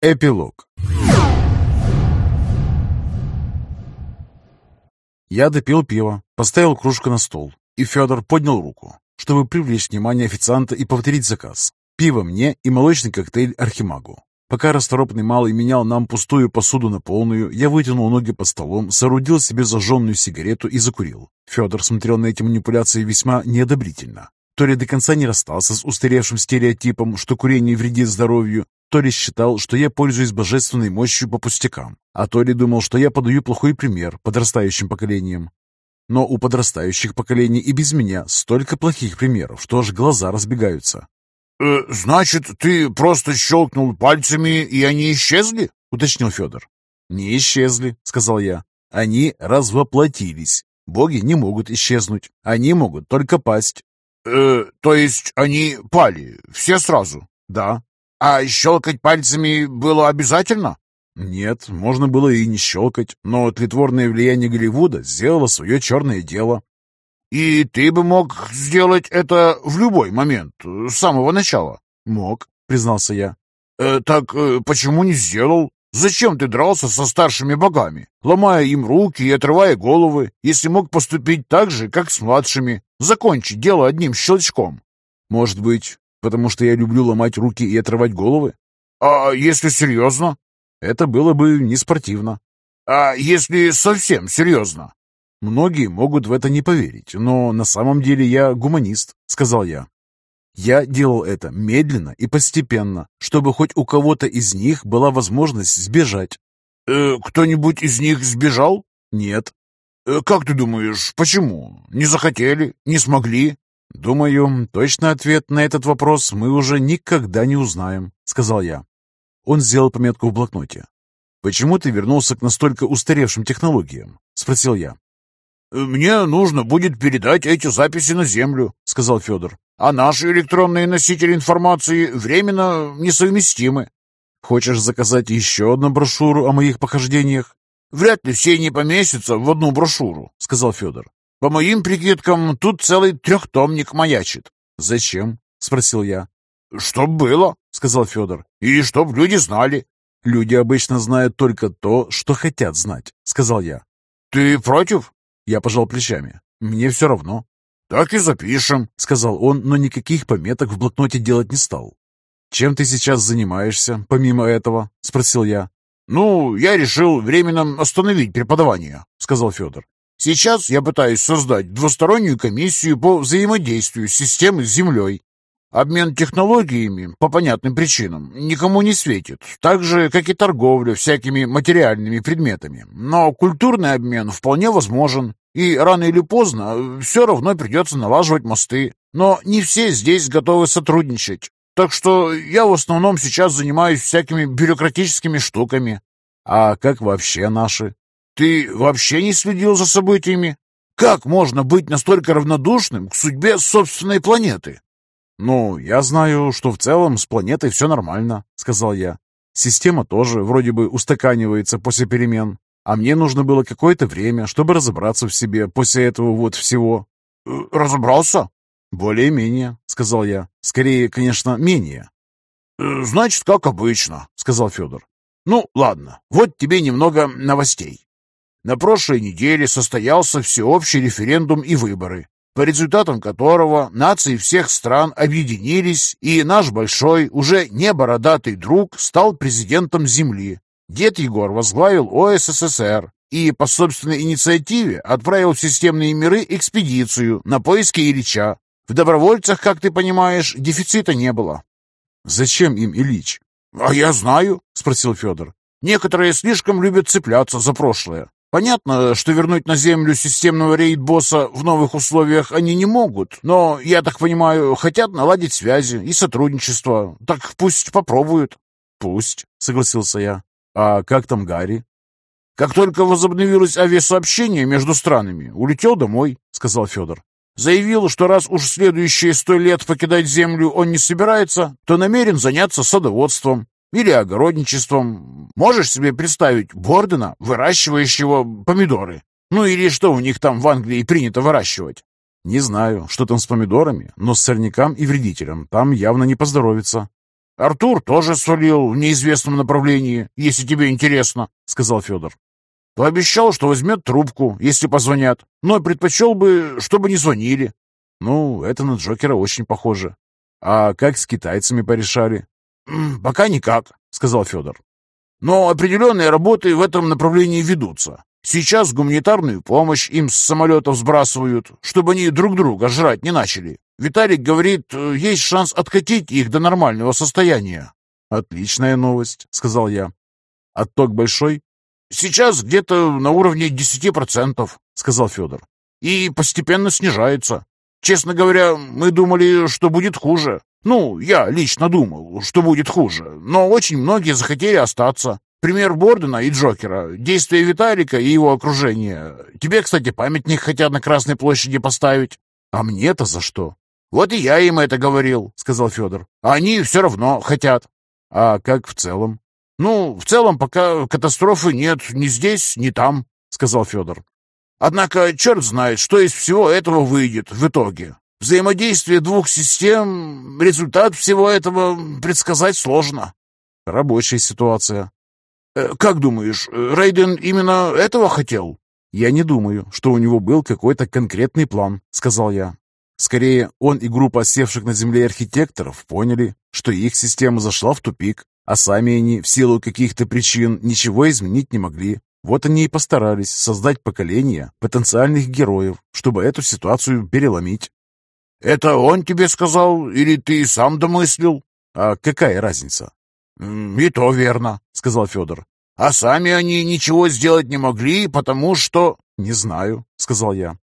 Эпилог Я допил пиво, поставил кружку на стол, и Федор поднял руку, чтобы привлечь внимание официанта и повторить заказ. Пиво мне и молочный коктейль Архимагу. Пока расторопный малый менял нам пустую посуду на полную, я вытянул ноги под столом, соорудил себе зажженную сигарету и закурил. Федор смотрел на эти манипуляции весьма неодобрительно. То ли до конца не расстался с устаревшим стереотипом, что курение вредит здоровью, то ли считал, что я пользуюсь божественной мощью по пустякам, а то ли думал, что я подаю плохой пример подрастающим поколениям. Но у подрастающих поколений и без меня столько плохих примеров, что аж глаза разбегаются. «Э, «Значит, ты просто щелкнул пальцами, и они исчезли?» — уточнил Федор. «Не исчезли», — сказал я. «Они развоплотились. Боги не могут исчезнуть. Они могут только пасть». «Э, то есть они пали? Все сразу?» «Да». «А щелкать пальцами было обязательно?» «Нет, можно было и не щелкать, но тлетворное влияние Голливуда сделало свое черное дело. «И ты бы мог сделать это в любой момент, с самого начала?» «Мог», — признался я. Э, «Так э, почему не сделал? Зачем ты дрался со старшими богами, ломая им руки и отрывая головы, если мог поступить так же, как с младшими, закончить дело одним щелчком?» «Может быть, потому что я люблю ломать руки и отрывать головы?» «А если серьезно?» «Это было бы неспортивно». «А если совсем серьезно?» Многие могут в это не поверить, но на самом деле я гуманист, сказал я. Я делал это медленно и постепенно, чтобы хоть у кого-то из них была возможность сбежать. Э, кто-нибудь из них сбежал? Нет. Э, как ты думаешь, почему? Не захотели? Не смогли? Думаю, точный ответ на этот вопрос мы уже никогда не узнаем, сказал я. Он сделал пометку в блокноте. «Почему ты вернулся к настолько устаревшим технологиям?» – спросил я. «Мне нужно будет передать эти записи на Землю», — сказал Федор. «А наши электронные носители информации временно несовместимы». «Хочешь заказать еще одну брошюру о моих похождениях?» «Вряд ли все не поместятся в одну брошюру», — сказал Федор. «По моим прикидкам, тут целый трехтомник маячит». «Зачем?» — спросил я. «Чтоб было», — сказал Федор. «И чтоб люди знали». «Люди обычно знают только то, что хотят знать», — сказал я. «Ты против?» Я пожал плечами. «Мне все равно». «Так и запишем», — сказал он, но никаких пометок в блокноте делать не стал. «Чем ты сейчас занимаешься, помимо этого?» — спросил я. «Ну, я решил временно остановить преподавание», — сказал Федор. «Сейчас я пытаюсь создать двустороннюю комиссию по взаимодействию с системой с Землей. Обмен технологиями, по понятным причинам, никому не светит, так же, как и торговля всякими материальными предметами. Но культурный обмен вполне возможен, и рано или поздно все равно придется налаживать мосты. Но не все здесь готовы сотрудничать. Так что я в основном сейчас занимаюсь всякими бюрократическими штуками. А как вообще наши? Ты вообще не следил за событиями? Как можно быть настолько равнодушным к судьбе собственной планеты? «Ну, я знаю, что в целом с планетой все нормально», — сказал я. «Система тоже вроде бы устаканивается после перемен, а мне нужно было какое-то время, чтобы разобраться в себе после этого вот всего». «Э, «Разобрался?» «Более-менее», — сказал я. «Скорее, конечно, менее». «Э, «Значит, как обычно», — сказал Федор. «Ну, ладно, вот тебе немного новостей. На прошлой неделе состоялся всеобщий референдум и выборы по результатам которого нации всех стран объединились, и наш большой, уже не бородатый друг стал президентом Земли. Дед Егор возглавил ОССР и по собственной инициативе отправил в системные миры экспедицию на поиски Ильича. В добровольцах, как ты понимаешь, дефицита не было. «Зачем им Ильич?» «А я знаю», — спросил Федор. «Некоторые слишком любят цепляться за прошлое. Понятно, что вернуть на Землю системного рейд-босса в новых условиях они не могут, но, я так понимаю, хотят наладить связи и сотрудничество. Так пусть попробуют. Пусть, согласился я. А как там Гарри? Как только возобновилось авиасообщение между странами, улетел домой, сказал Федор. Заявил, что раз уж следующие сто лет покидать Землю он не собирается, то намерен заняться садоводством. Или огородничеством. Можешь себе представить Бордена, выращивающего помидоры? Ну или что у них там в Англии принято выращивать? Не знаю, что там с помидорами, но с сорнякам и вредителям там явно не поздоровится. Артур тоже свалил в неизвестном направлении, если тебе интересно», — сказал Федор. «Пообещал, что возьмет трубку, если позвонят, но предпочел бы, чтобы не звонили». «Ну, это на Джокера очень похоже. А как с китайцами порешали?» «Пока никак», — сказал Федор. «Но определенные работы в этом направлении ведутся. Сейчас гуманитарную помощь им с самолетов сбрасывают, чтобы они друг друга жрать не начали. Виталик говорит, э, есть шанс откатить их до нормального состояния. «Отличная новость», — сказал я. «Отток большой?» «Сейчас где-то на уровне 10%, — сказал Федор. «И постепенно снижается. Честно говоря, мы думали, что будет хуже. Ну, я лично думал, что будет хуже, но очень многие захотели остаться. Пример Бордена и Джокера, действия Виталика и его окружения. Тебе, кстати, памятник хотят на Красной площади поставить. А мне-то за что? Вот и я им это говорил, сказал Федор. Они все равно хотят. А как в целом? Ну, в целом пока катастрофы нет ни здесь, ни там, сказал Федор. Однако черт знает, что из всего этого выйдет в итоге. Взаимодействие двух систем, результат всего этого предсказать сложно. Рабочая ситуация. Э, «Как думаешь, Рейден именно этого хотел?» «Я не думаю, что у него был какой-то конкретный план», — сказал я. Скорее, он и группа осевших на Земле архитекторов поняли, что их система зашла в тупик, а сами они, в силу каких-то причин, ничего изменить не могли. Вот они и постарались создать поколение потенциальных героев, чтобы эту ситуацию переломить. «Это он тебе сказал, или ты сам домыслил?» «А какая разница?» «И то верно», — сказал Федор. «А сами они ничего сделать не могли, потому что...» «Не знаю», — сказал я.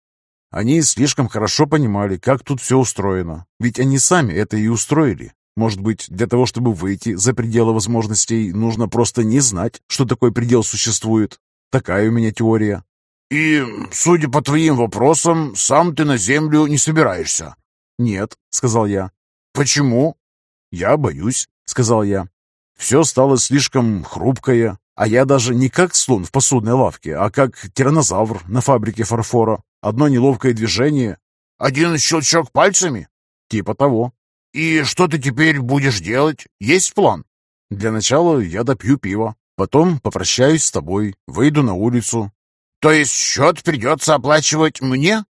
Они слишком хорошо понимали, как тут все устроено. Ведь они сами это и устроили. Может быть, для того, чтобы выйти за пределы возможностей, нужно просто не знать, что такой предел существует. Такая у меня теория. «И, судя по твоим вопросам, сам ты на землю не собираешься?» «Нет», — сказал я. «Почему?» «Я боюсь», — сказал я. Все стало слишком хрупкое, а я даже не как слон в посудной лавке, а как тиранозавр на фабрике фарфора. Одно неловкое движение. Один щелчок пальцами? Типа того. И что ты теперь будешь делать? Есть план? Для начала я допью пиво. Потом попрощаюсь с тобой, выйду на улицу. То есть счет придется оплачивать мне?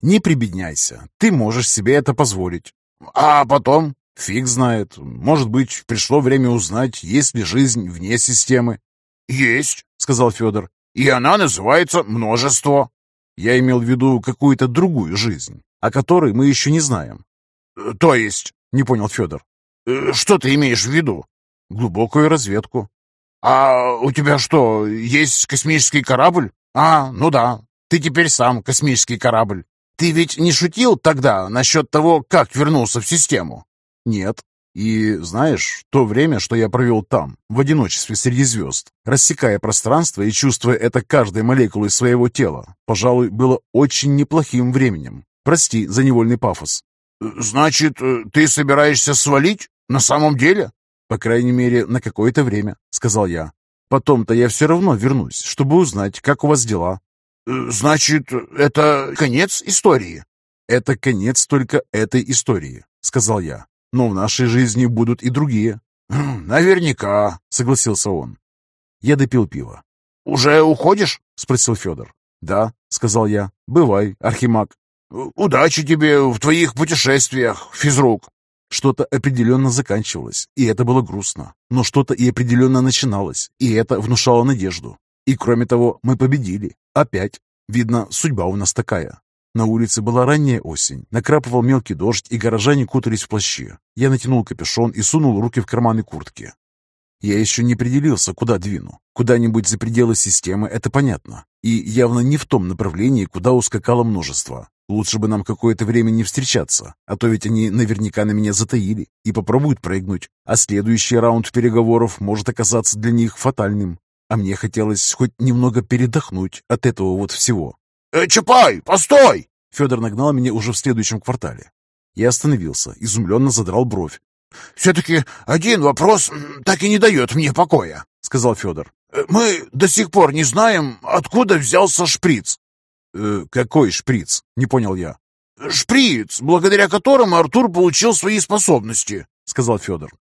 Не прибедняйся. Ты можешь себе это позволить. А потом? Фиг знает. Может быть, пришло время узнать, есть ли жизнь вне системы. «Есть», — сказал Федор. «И она называется множество». Я имел в виду какую-то другую жизнь, о которой мы еще не знаем. Э, «То есть?» — не понял Федор. Э, «Что ты имеешь в виду?» «Глубокую разведку». «А у тебя что, есть космический корабль?» «А, ну да, ты теперь сам космический корабль. Ты ведь не шутил тогда насчет того, как вернулся в систему?» Нет. И знаешь, то время, что я провел там, в одиночестве среди звезд, рассекая пространство и чувствуя это каждой молекулой своего тела, пожалуй, было очень неплохим временем. Прости за невольный пафос. «Значит, э, ты собираешься свалить? На самом деле?» «По крайней мере, на какое-то время», — сказал я. «Потом-то я все равно вернусь, чтобы узнать, как у вас дела». «Значит, это конец истории?» «Это конец только этой истории», — сказал я. Но в нашей жизни будут и другие». Хм, «Наверняка», — согласился он. Я допил пиво. «Уже уходишь?» — спросил Федор. «Да», — сказал я. «Бывай, Архимаг». «Удачи тебе в твоих путешествиях, физрук!» Что-то определенно заканчивалось, и это было грустно. Но что-то и определенно начиналось, и это внушало надежду. И кроме того, мы победили. Опять. Видно, судьба у нас такая. На улице была ранняя осень, накрапывал мелкий дождь, и горожане кутались в плащи. Я натянул капюшон и сунул руки в карманы куртки. Я еще не определился, куда двину. Куда-нибудь за пределы системы, это понятно. И явно не в том направлении, куда ускакало множество. Лучше бы нам какое-то время не встречаться, а то ведь они наверняка на меня затаили и попробуют прыгнуть, а следующий раунд переговоров может оказаться для них фатальным. А мне хотелось хоть немного передохнуть от этого вот всего. «Э, Чапай, постой!» Федор нагнал меня уже в следующем квартале. Я остановился, изумленно задрал бровь. «Все-таки один вопрос так и не дает мне покоя», — сказал Федор. «Э, «Мы до сих пор не знаем, откуда взялся шприц». «Э, «Какой шприц?» — не понял я. «Шприц, благодаря которому Артур получил свои способности», — сказал Федор.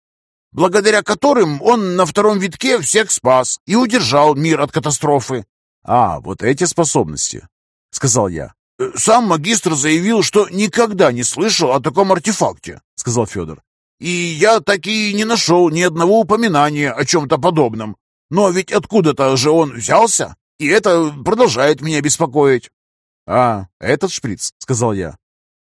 Благодаря которым он на втором витке всех спас и удержал мир от катастрофы. «А, вот эти способности», — сказал я. «Э, «Сам магистр заявил, что никогда не слышал о таком артефакте», — сказал Федор. «И я так и не нашел ни одного упоминания о чем-то подобном. Но ведь откуда-то же он взялся, и это продолжает меня беспокоить». «А, этот шприц», — сказал я.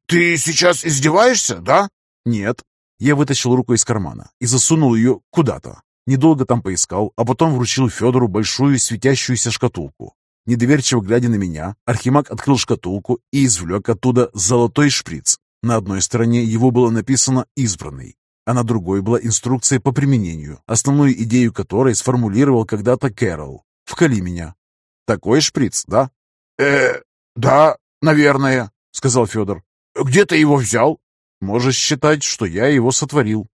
«Ты сейчас издеваешься, да?» «Нет». Я вытащил руку из кармана и засунул ее куда-то. Недолго там поискал, а потом вручил Федору большую светящуюся шкатулку. Недоверчиво глядя на меня, Архимаг открыл шкатулку и извлек оттуда золотой шприц. На одной стороне его было написано «Избранный», а на другой была инструкция по применению, основную идею которой сформулировал когда-то Кэрол. «Вкали меня». «Такой шприц, да?» «Э, да, наверное», — сказал Федор. «Где ты его взял?» «Можешь считать, что я его сотворил».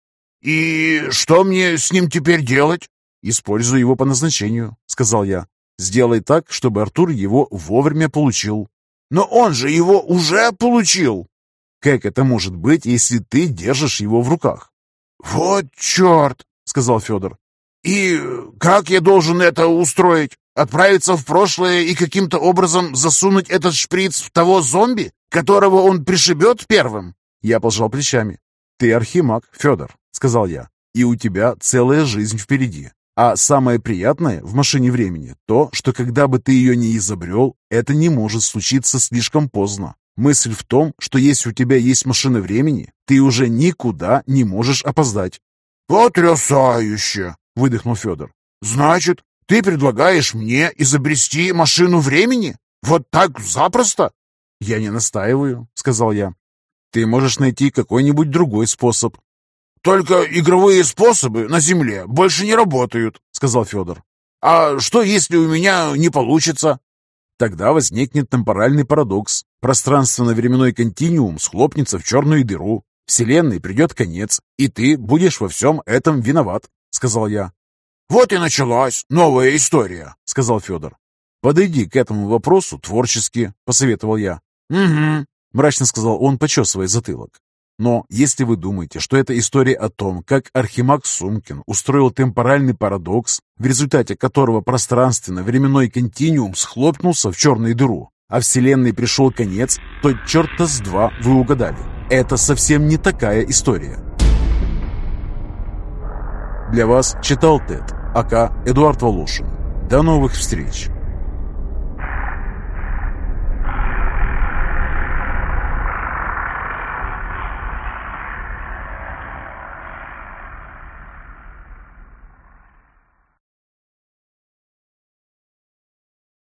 «И что мне с ним теперь делать?» «Используй его по назначению», — сказал я. «Сделай так, чтобы Артур его вовремя получил». «Но он же его уже получил!» «Как это может быть, если ты держишь его в руках?» «Вот черт!» — сказал Федор. «И как я должен это устроить? Отправиться в прошлое и каким-то образом засунуть этот шприц в того зомби, которого он пришибет первым?» Я пожал плечами. «Ты архимаг, Федор сказал я, и у тебя целая жизнь впереди. А самое приятное в машине времени то, что когда бы ты ее не изобрел, это не может случиться слишком поздно. Мысль в том, что если у тебя есть машина времени, ты уже никуда не можешь опоздать. «Потрясающе!» — выдохнул Федор. «Значит, ты предлагаешь мне изобрести машину времени? Вот так запросто?» «Я не настаиваю», — сказал я. «Ты можешь найти какой-нибудь другой способ, «Только игровые способы на Земле больше не работают», — сказал Федор. «А что, если у меня не получится?» Тогда возникнет темпоральный парадокс. Пространственно-временной континуум схлопнется в черную дыру. Вселенной придет конец, и ты будешь во всем этом виноват», — сказал я. «Вот и началась новая история», — сказал Федор. «Подойди к этому вопросу творчески», — посоветовал я. «Угу», — мрачно сказал он, почесывая затылок. Но если вы думаете, что это история о том, как Архимаг Сумкин устроил темпоральный парадокс, в результате которого пространственно-временной континуум схлопнулся в черную дыру, а Вселенной пришел конец, то черта с два вы угадали. Это совсем не такая история. Для вас читал Тед, АК Эдуард Волошин. До новых встреч!